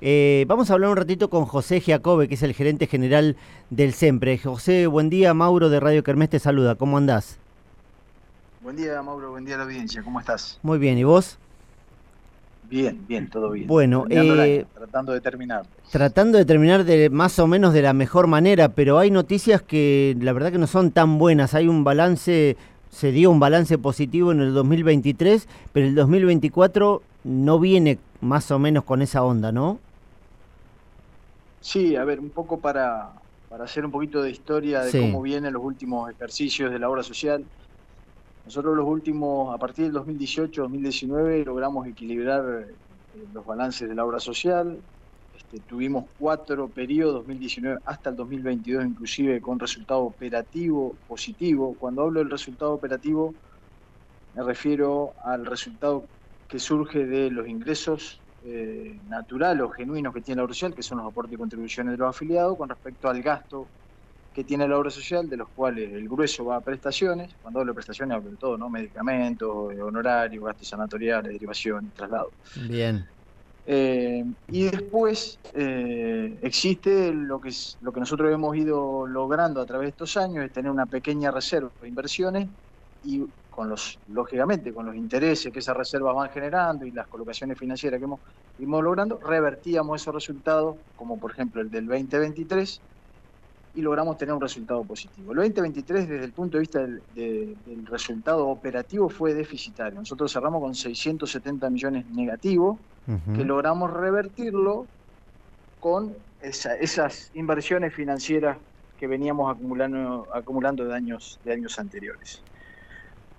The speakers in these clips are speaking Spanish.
Eh, vamos a hablar un ratito con José Giacobbe, que es el gerente general del SEMPRE. José, buen día. Mauro de Radio Kermés te saluda. ¿Cómo andás? Buen día, Mauro. Buen día a la audiencia. ¿Cómo estás? Muy bien. ¿Y vos? Bien, bien, todo bien. Bueno, eh, tratando de terminar. Tratando de terminar de más o menos de la mejor manera, pero hay noticias que la verdad que no son tan buenas. Hay un balance, se dio un balance positivo en el 2023, pero el 2024 no viene más o menos con esa onda, ¿no? Sí, a ver, un poco para, para hacer un poquito de historia de cómo vienen los últimos ejercicios de la obra social. Nosotros los últimos, a partir del 2018-2019, logramos equilibrar eh, los balances de la obra social. Este, tuvimos cuatro periodos, 2019 hasta el 2022 inclusive, con resultado operativo positivo. Cuando hablo del resultado operativo, me refiero al resultado que surge de los ingresos eh, naturales o genuinos que tiene la obra social, que son los aportes y contribuciones de los afiliados, con respecto al gasto que tiene la obra social, de los cuales el grueso va a prestaciones, cuando hablo de prestaciones hablo de todo, ¿no? Medicamentos, honorarios, gastos sanatoriales, derivación, traslado. Bien. Eh, y después eh, existe lo que, es, lo que nosotros hemos ido logrando a través de estos años, es tener una pequeña reserva de inversiones y con los, lógicamente, con los intereses que esas reservas van generando y las colocaciones financieras que hemos, hemos logrando, revertíamos esos resultados, como por ejemplo el del 2023, y logramos tener un resultado positivo. El 2023, desde el punto de vista del, resultado operativo, fue deficitario. Nosotros cerramos con 670 millones negativos, que logramos revertirlo con esas inversiones financieras que veníamos acumulando, acumulando de, años, de años anteriores.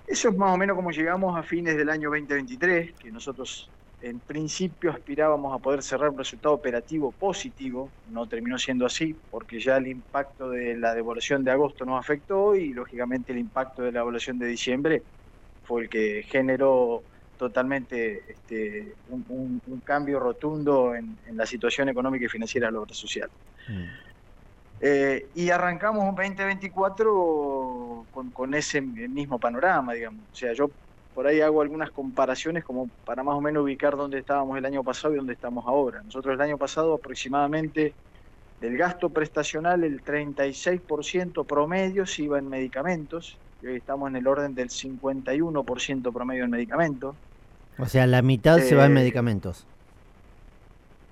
Eso es más o menos como llegamos a fines del año 2023, que nosotros en principio aspirábamos a poder cerrar un resultado operativo positivo, no terminó siendo así porque ya el impacto de la devolución de agosto nos afectó y lógicamente el impacto de la devolución de diciembre fue el que generó totalmente este, un, cambio rotundo en, la situación económica y financiera de la obra social. Mm. Eh, y arrancamos un 2024 con, con, ese mismo panorama, digamos. O sea, yo por ahí hago algunas comparaciones como para más o menos ubicar dónde estábamos el año pasado y dónde estamos ahora. Nosotros el año pasado aproximadamente del gasto prestacional el 36% promedio se iba en medicamentos y hoy estamos en el orden del 51% promedio en medicamentos. O sea, la mitad se va en eh, medicamentos.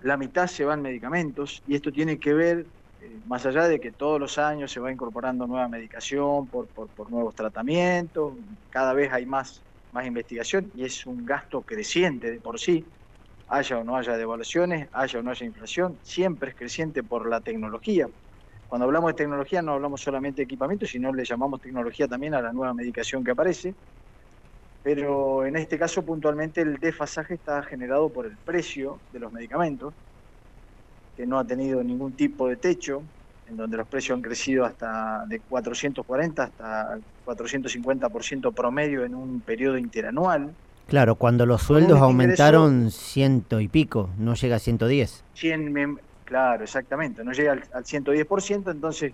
La mitad se va en medicamentos y esto tiene que ver más allá de que todos los años se va incorporando nueva medicación por, por, nuevos tratamientos, cada vez hay más, más investigación y es un gasto creciente de por sí, haya o no haya devaluaciones, haya o no haya inflación, siempre es creciente por la tecnología. Cuando hablamos de tecnología no hablamos solamente de equipamiento, sino le llamamos tecnología también a la nueva medicación que aparece. Pero en este caso puntualmente el desfasaje está generado por el precio de los medicamentos que no ha tenido ningún tipo de techo, en donde los precios han crecido hasta de 440 hasta 450% promedio en un periodo interanual. Claro, cuando los sueldos aumentaron ciento y pico, no llega a 110. 100, claro, exactamente, no llega al, al 110%, entonces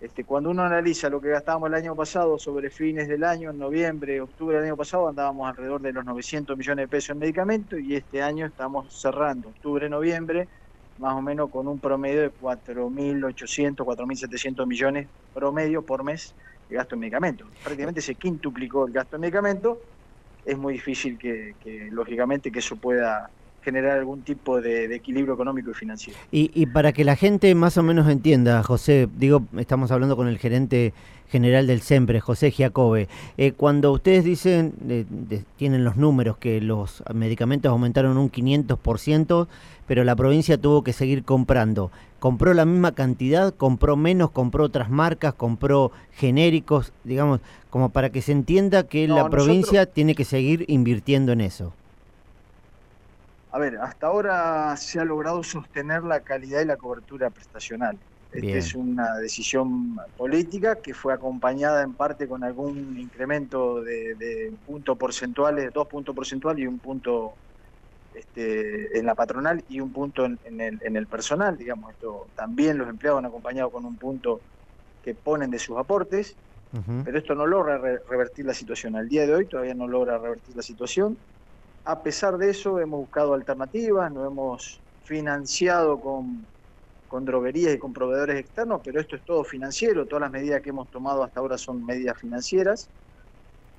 este, cuando uno analiza lo que gastábamos el año pasado sobre fines del año, en noviembre, octubre del año pasado, andábamos alrededor de los 900 millones de pesos en medicamentos y este año estamos cerrando octubre, noviembre, más o menos con un promedio de 4.800, 4.700 millones promedio por mes de gasto en medicamentos. Prácticamente se quintuplicó el gasto en medicamentos. Es muy difícil que, lógicamente, que eso pueda generar algún tipo de, equilibrio económico y financiero. Y, y, para que la gente más o menos entienda, José, digo, estamos hablando con el gerente general del SEMPRE, José Giacobbe, eh, cuando ustedes dicen, tienen los números, que los medicamentos aumentaron un 500%, pero la provincia tuvo que seguir comprando, ¿compró la misma cantidad, compró menos, compró otras marcas, compró genéricos, digamos, como para que se entienda que la provincia tiene que seguir invirtiendo en eso? A ver, hasta ahora se ha logrado sostener la calidad y la cobertura prestacional. Esta es una decisión política que fue acompañada en parte con algún incremento de, puntos porcentuales, dos puntos porcentuales y un punto este, en la patronal y un punto en, el, personal, digamos. Esto también los empleados han acompañado con un punto que ponen de sus aportes, pero esto no logra revertir la situación. Al día de hoy todavía no logra revertir la situación. A pesar de eso, hemos buscado alternativas, nos hemos financiado con, con droguerías y con proveedores externos, pero esto es todo financiero, todas las medidas que hemos tomado hasta ahora son medidas financieras.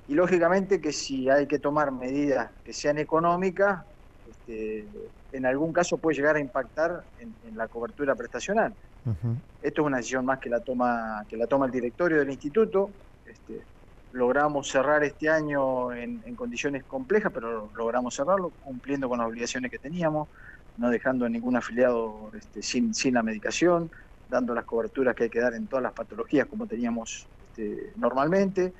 Y lógicamente que si hay que tomar medidas que sean económicas, este, en algún caso puede llegar a impactar en, la cobertura prestacional. Esto es una decisión más que la toma, que la toma el directorio del instituto. Este, logramos cerrar este año en, condiciones complejas, pero logramos cerrarlo cumpliendo con las obligaciones que teníamos, no dejando a ningún afiliado este, sin, sin la medicación, dando las coberturas que hay que dar en todas las patologías como teníamos este, normalmente.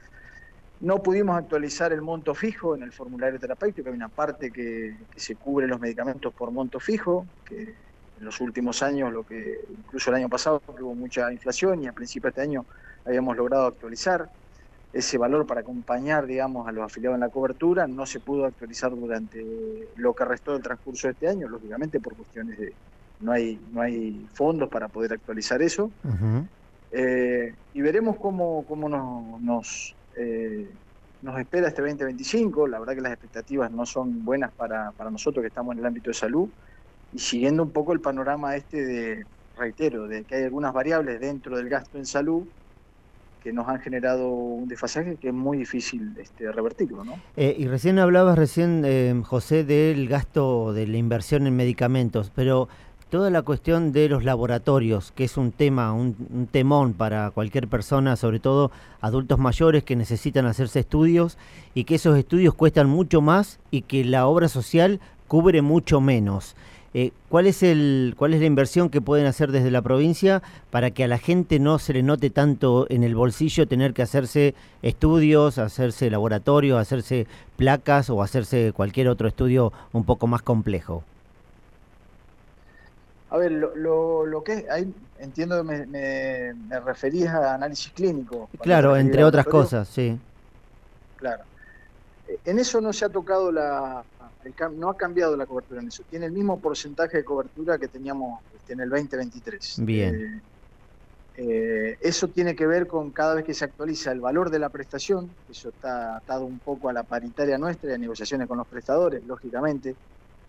No pudimos actualizar el monto fijo en el formulario terapéutico, hay una parte que, se cubre los medicamentos por monto fijo, que en los últimos años, lo que incluso el año pasado hubo mucha inflación y a principios de este año habíamos logrado actualizar ese valor para acompañar, digamos, a los afiliados en la cobertura, no se pudo actualizar durante lo que restó del transcurso de este año, lógicamente por cuestiones de no hay no hay fondos para poder actualizar eso. Eh, y veremos cómo, cómo nos, nos eh, nos espera este 2025. La verdad que las expectativas no son buenas para, para nosotros que estamos en el ámbito de salud. Y siguiendo un poco el panorama este de, reitero, de que hay algunas variables dentro del gasto en salud que nos han generado un desfasaje que es muy difícil este, revertirlo. ¿no? Eh, y recién hablabas, recién, eh, José, del gasto de la inversión en medicamentos, pero toda la cuestión de los laboratorios, que es un tema, un, temón para cualquier persona, sobre todo adultos mayores que necesitan hacerse estudios y que esos estudios cuestan mucho más y que la obra social cubre mucho menos. Eh, ¿cuál, es el, ¿Cuál es la inversión que pueden hacer desde la provincia para que a la gente no se le note tanto en el bolsillo tener que hacerse estudios, hacerse laboratorios, hacerse placas o hacerse cualquier otro estudio un poco más complejo? A ver, lo, lo, que es, ahí entiendo que me, me, referías a análisis clínico. Claro, entre otras cosas, sí. Claro. En eso no se ha tocado la, no ha cambiado la cobertura en eso. Tiene el mismo porcentaje de cobertura que teníamos este, en el 2023. Bien. Eh, eh, eso tiene que ver con cada vez que se actualiza el valor de la prestación, eso está atado un poco a la paritaria nuestra y a negociaciones con los prestadores, lógicamente.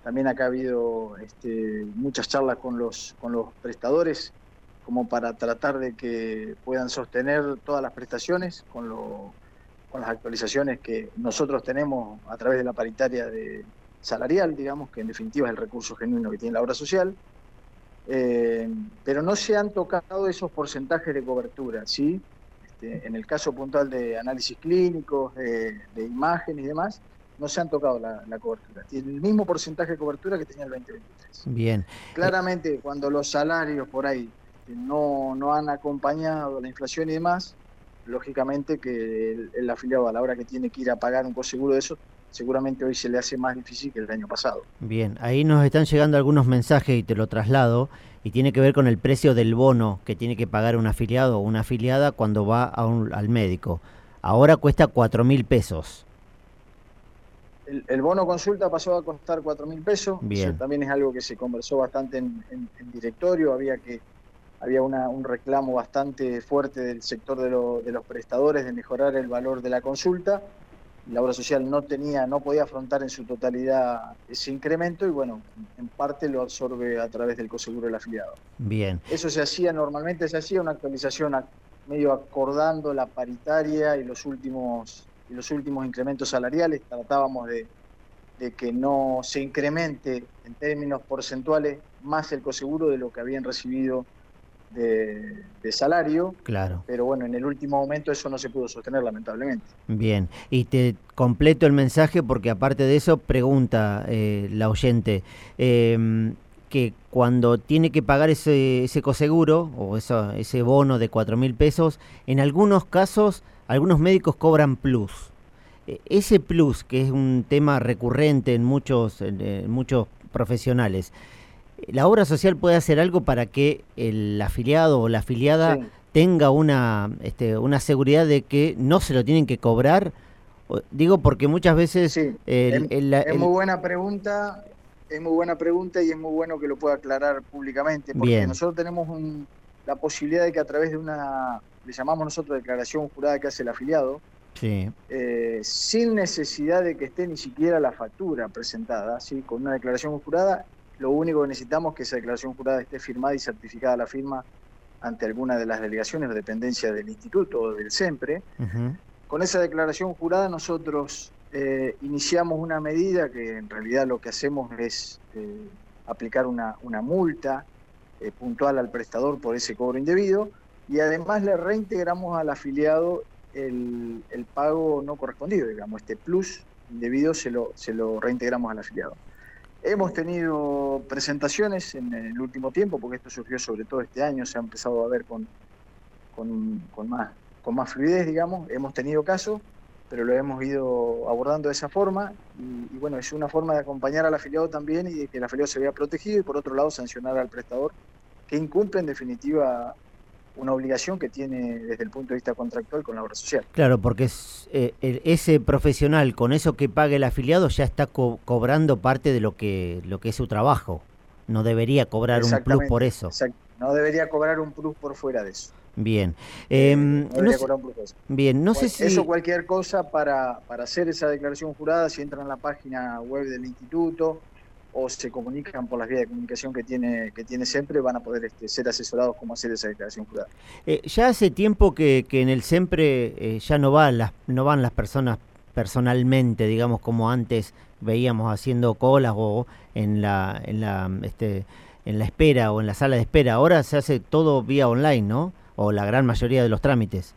También acá ha habido este, muchas charlas con los, con los prestadores como para tratar de que puedan sostener todas las prestaciones con, con las actualizaciones que nosotros tenemos a través de la paritaria de salarial, digamos, que en definitiva es el recurso genuino que tiene la obra social. Eh, pero no se han tocado esos porcentajes de cobertura, ¿sí? Este, en el caso puntual de análisis clínicos, de, de imagen y demás, no se han tocado la, cobertura. Tiene el mismo porcentaje de cobertura que tenía el 2023. Bien. Claramente, cuando los salarios por ahí este, no, no han acompañado la inflación y demás, lógicamente que el, afiliado a la hora que tiene que ir a pagar un coseguro de eso, seguramente hoy se le hace más difícil que el año pasado. Bien, ahí nos están llegando algunos mensajes y te lo traslado, y tiene que ver con el precio del bono que tiene que pagar un afiliado o una afiliada cuando va al médico. Ahora cuesta cuatro mil pesos el, bono consulta pasó a costar cuatro mil pesos. Eso también es algo que se conversó bastante en, directorio. Había que había un reclamo bastante fuerte del sector de, los prestadores de mejorar el valor de la consulta. La obra social no tenía, no podía afrontar en su totalidad ese incremento y bueno, en parte lo absorbe a través del coseguro del afiliado. Bien. Eso se hacía normalmente, se hacía una actualización medio acordando la paritaria y los últimos y los últimos incrementos salariales, tratábamos de, que no se incremente en términos porcentuales más el coseguro de lo que habían recibido de, salario. Claro. Pero bueno, en el último momento eso no se pudo sostener, lamentablemente. Bien, y te completo el mensaje porque aparte de eso, pregunta eh, la oyente. Em, que cuando tiene que pagar ese, ese coseguro o ese bono de cuatro mil pesos, en algunos casos algunos médicos cobran plus. E, ese plus, que es un tema recurrente en muchos, en muchos profesionales, ¿la obra social puede hacer algo para que el afiliado o la afiliada tenga una, este, una seguridad de que no se lo tienen que cobrar? Digo porque muchas veces... Sí. es, muy buena pregunta, es muy buena pregunta y es muy bueno que lo pueda aclarar públicamente, porque nosotros tenemos la posibilidad de que a través de una le llamamos nosotros declaración jurada que hace el afiliado, eh, sin necesidad de que esté ni siquiera la factura presentada, ¿sí? con una declaración jurada, lo único que necesitamos es que esa declaración jurada esté firmada y certificada la firma ante alguna de las delegaciones o dependencias del instituto o del SEMPRE. Con esa declaración jurada nosotros eh, iniciamos una medida que en realidad lo que hacemos es eh, aplicar una, una multa eh, puntual al prestador por ese cobro indebido y además le reintegramos al afiliado el, el pago no correspondido, digamos, este plus indebido se lo, se lo reintegramos al afiliado. Hemos tenido presentaciones en el último tiempo, porque esto surgió sobre todo este año, se ha empezado a ver con, con, más, con más fluidez, digamos. Hemos tenido casos, pero lo hemos ido abordando de esa forma. Y, bueno, es una forma de acompañar al afiliado también y de que el afiliado se vea protegido y por otro lado sancionar al prestador que incumple en definitiva una obligación que tiene desde el punto de vista contractual con la obra social. Claro, porque es, eh, ese profesional con eso que pague el afiliado ya está cobrando parte de lo que, lo que es su trabajo. No debería cobrar un plus por eso. No debería cobrar un plus por fuera de eso. Bien. Eh, no, debería cobrar un plus eso. Bien, no sé si... Eso cualquier cosa para, para hacer esa declaración jurada, si entran en la página web del instituto, o se comunican por las vías de comunicación que tiene, que tiene siempre, van a poder este, ser asesorados cómo hacer esa declaración jurada. Eh, ya hace tiempo que, que en el SEMPRE eh, ya no, va las, no van las personas personalmente, digamos, como antes veíamos haciendo colas o en la, en la, este, en la espera o en la sala de espera. Ahora se hace todo vía online, ¿no? O la gran mayoría de los trámites.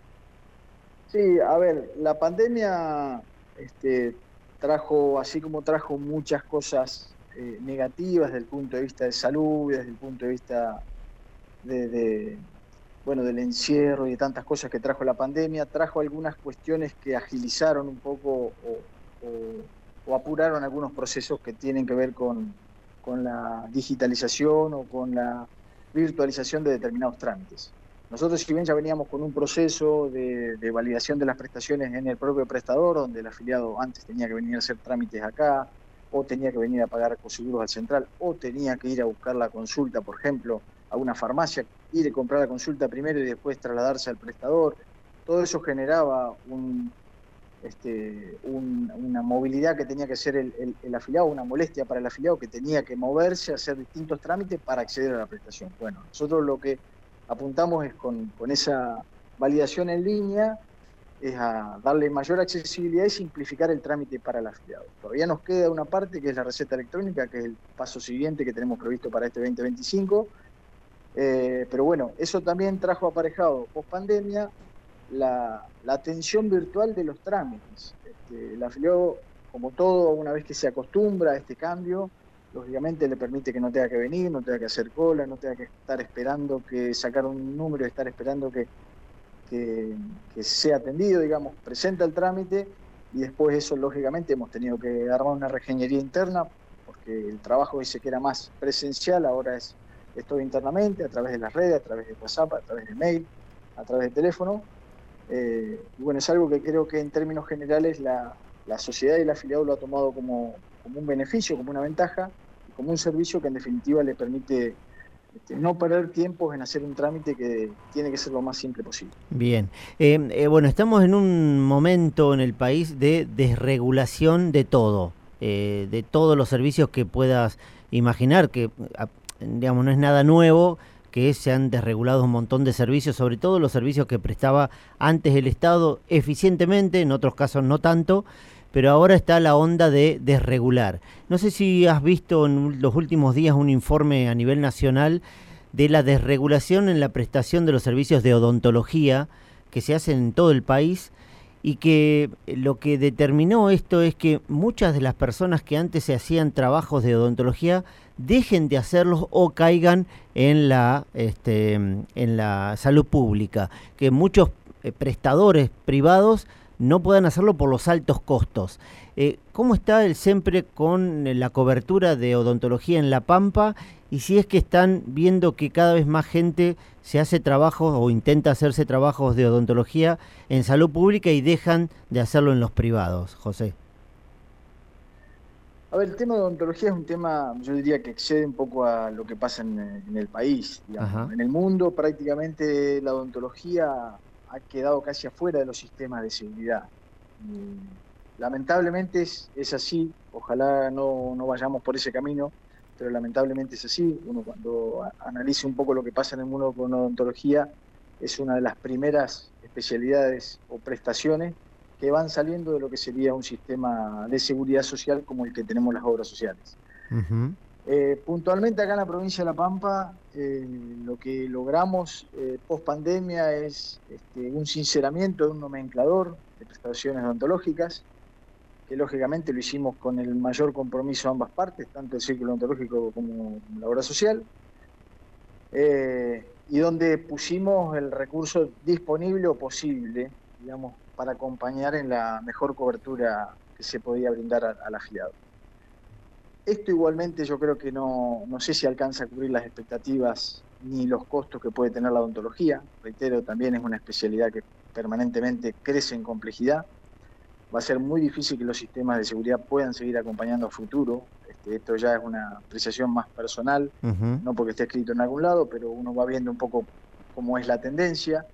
Sí, a ver, la pandemia este, trajo, así como trajo muchas cosas eh, negativas desde el punto de vista de salud, desde el punto de vista de, bueno, del encierro y de tantas cosas que trajo la pandemia, trajo algunas cuestiones que agilizaron un poco o, apuraron algunos procesos que tienen que ver con, con la digitalización o con la virtualización de determinados trámites. Nosotros, si bien ya veníamos con un proceso de, de, validación de las prestaciones en el propio prestador, donde el afiliado antes tenía que venir a hacer trámites acá, o tenía que venir a pagar seguros al central, o tenía que ir a buscar la consulta, por ejemplo, a una farmacia, ir a comprar la consulta primero y después trasladarse al prestador. Todo eso generaba un, este, una movilidad que tenía que ser el, afiliado, una molestia para el afiliado que tenía que moverse, hacer distintos trámites para acceder a la prestación. Bueno, nosotros lo que apuntamos es con esa validación en línea, es a darle mayor accesibilidad y simplificar el trámite para el afiliado. Todavía nos queda una parte que es la receta electrónica, que es el paso siguiente que tenemos previsto para este 2025. Eh, pero bueno, eso también trajo aparejado post pandemia la, atención virtual de los trámites. Este, el afiliado, como todo, una vez que se acostumbra a este cambio, lógicamente le permite que no tenga que venir, no tenga que hacer cola, no tenga que estar esperando que sacar un número, estar esperando que que, sea atendido, digamos, presenta el trámite y después eso lógicamente hemos tenido que armar una regenería interna porque el trabajo ese que era más presencial ahora es, todo internamente, a través de las redes, a través de WhatsApp, a través de mail, a través de teléfono. Eh, y bueno, es algo que creo que en términos generales la, sociedad y el afiliado lo ha tomado como, como un beneficio, como una ventaja, como un servicio que en definitiva le permite este, no perder tiempo en hacer un trámite que tiene que ser lo más simple posible. Bien, eh, eh, bueno, estamos en un momento en el país de desregulación de todo, eh, de todos los servicios que puedas imaginar, que digamos no es nada nuevo que se han desregulado un montón de servicios, sobre todo los servicios que prestaba antes el Estado eficientemente, en otros casos no tanto, pero ahora está la onda de desregular. No sé si has visto en los últimos días un informe a nivel nacional de la desregulación en la prestación de los servicios de odontología que se hacen en todo el país y que lo que determinó esto es que muchas de las personas que antes se hacían trabajos de odontología dejen de hacerlos o caigan en la este, en la salud pública, que muchos eh, prestadores privados no puedan hacerlo por los altos costos. Eh, ¿Cómo está el SEMPRE con la cobertura de odontología en La Pampa? Y si es que están viendo que cada vez más gente se hace trabajos o intenta hacerse trabajos de odontología en salud pública y dejan de hacerlo en los privados, José. A ver, el tema de odontología es un tema, yo diría que excede un poco a lo que pasa en, el país. En el mundo prácticamente la odontología ha quedado casi afuera de los sistemas de seguridad. lamentablemente es, así, ojalá no, vayamos por ese camino, pero lamentablemente es así. Uno cuando analiza un poco lo que pasa en el mundo con odontología, es una de las primeras especialidades o prestaciones que van saliendo de lo que sería un sistema de seguridad social como el que tenemos las obras sociales. Eh, puntualmente acá en la provincia de La Pampa, eh, lo que logramos eh, post pandemia es este, un sinceramiento de un nomenclador de prestaciones odontológicas, que lógicamente lo hicimos con el mayor compromiso de ambas partes, tanto el círculo odontológico como la obra social, y donde pusimos el recurso disponible o posible, digamos, para acompañar en la mejor cobertura que se podía brindar al afiliado. Esto igualmente yo creo que no, no sé si alcanza a cubrir las expectativas ni los costos que puede tener la odontología. Reitero, también es una especialidad que permanentemente crece en complejidad. Va a ser muy difícil que los sistemas de seguridad puedan seguir acompañando a futuro. Este, esto ya es una apreciación más personal, no porque esté escrito en algún lado, pero uno va viendo un poco cómo es la tendencia.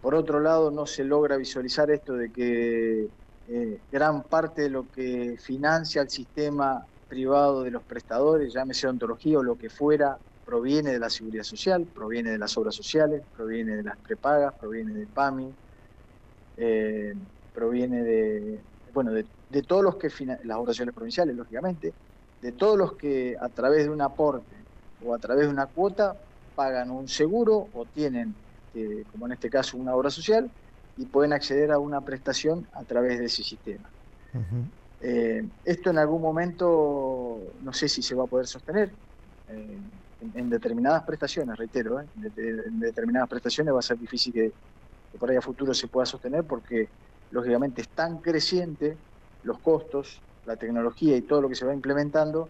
Por otro lado, no se logra visualizar esto de que eh, gran parte de lo que financia el sistema privado de los prestadores, llámese ontología o lo que fuera, proviene de la seguridad social, proviene de las obras sociales, proviene de las prepagas, proviene del PAMI, eh, proviene de, bueno, de, todos los que, las obras provinciales, lógicamente, de todos los que a través de un aporte o a través de una cuota pagan un seguro o tienen, eh, como en este caso, una obra social y pueden acceder a una prestación a través de ese sistema. Eh, esto en algún momento no sé si se va a poder sostener. Eh, en, determinadas prestaciones, reitero, eh, en, determinadas prestaciones va a ser difícil que, por ahí a futuro se pueda sostener porque lógicamente es tan creciente los costos, la tecnología y todo lo que se va implementando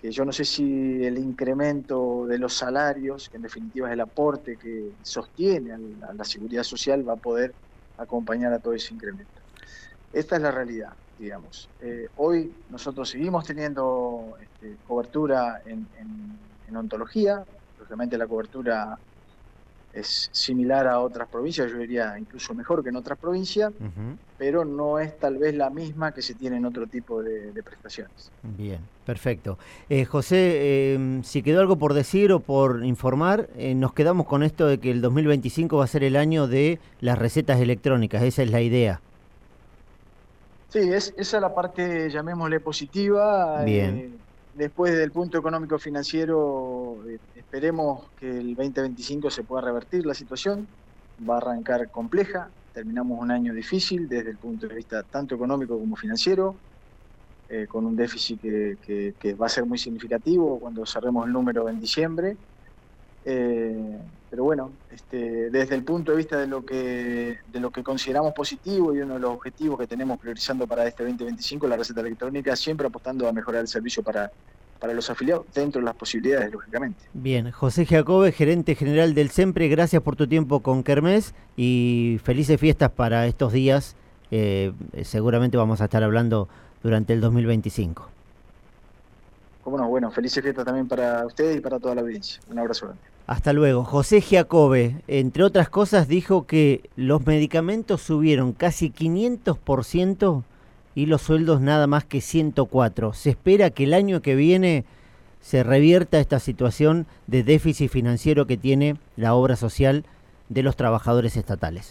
que yo no sé si el incremento de los salarios, que en definitiva es el aporte que sostiene a la seguridad social, va a poder acompañar a todo ese incremento. Esta es la realidad digamos. Eh, hoy nosotros seguimos teniendo este, cobertura en, ontología, lógicamente la cobertura es similar a otras provincias, yo diría incluso mejor que en otras provincias, pero no es tal vez la misma que se tiene en otro tipo de, prestaciones. Bien, perfecto. Eh, José, em, si quedó algo por decir o por informar, eh, nos quedamos con esto de que el 2025 va a ser el año de las recetas electrónicas, esa es la idea. Sí, es, esa es la parte, llamémosle positiva. Bien. Eh, después del punto económico financiero, eh, esperemos que el 2025 se pueda revertir la situación. Va a arrancar compleja. Terminamos un año difícil desde el punto de vista tanto económico como financiero, eh, con un déficit que, que, va a ser muy significativo cuando cerremos el número en diciembre. Eh, pero bueno, este, desde el punto de vista de lo que de lo que consideramos positivo y uno de los objetivos que tenemos priorizando para este 2025, la receta electrónica, siempre apostando a mejorar el servicio para, para los afiliados, dentro de las posibilidades, lógicamente. Bien, José Jacobe, gerente general del SEMPRE, gracias por tu tiempo con Kermés y felices fiestas para estos días. Eh, seguramente vamos a estar hablando durante el 2025. Cómo no, bueno, felices fiestas también para ustedes y para toda la audiencia. Un abrazo grande. Hasta luego. José Giacobbe, entre otras cosas, dijo que los medicamentos subieron casi 500% y los sueldos nada más que 104. Se espera que el año que viene se revierta esta situación de déficit financiero que tiene la obra social de los trabajadores estatales.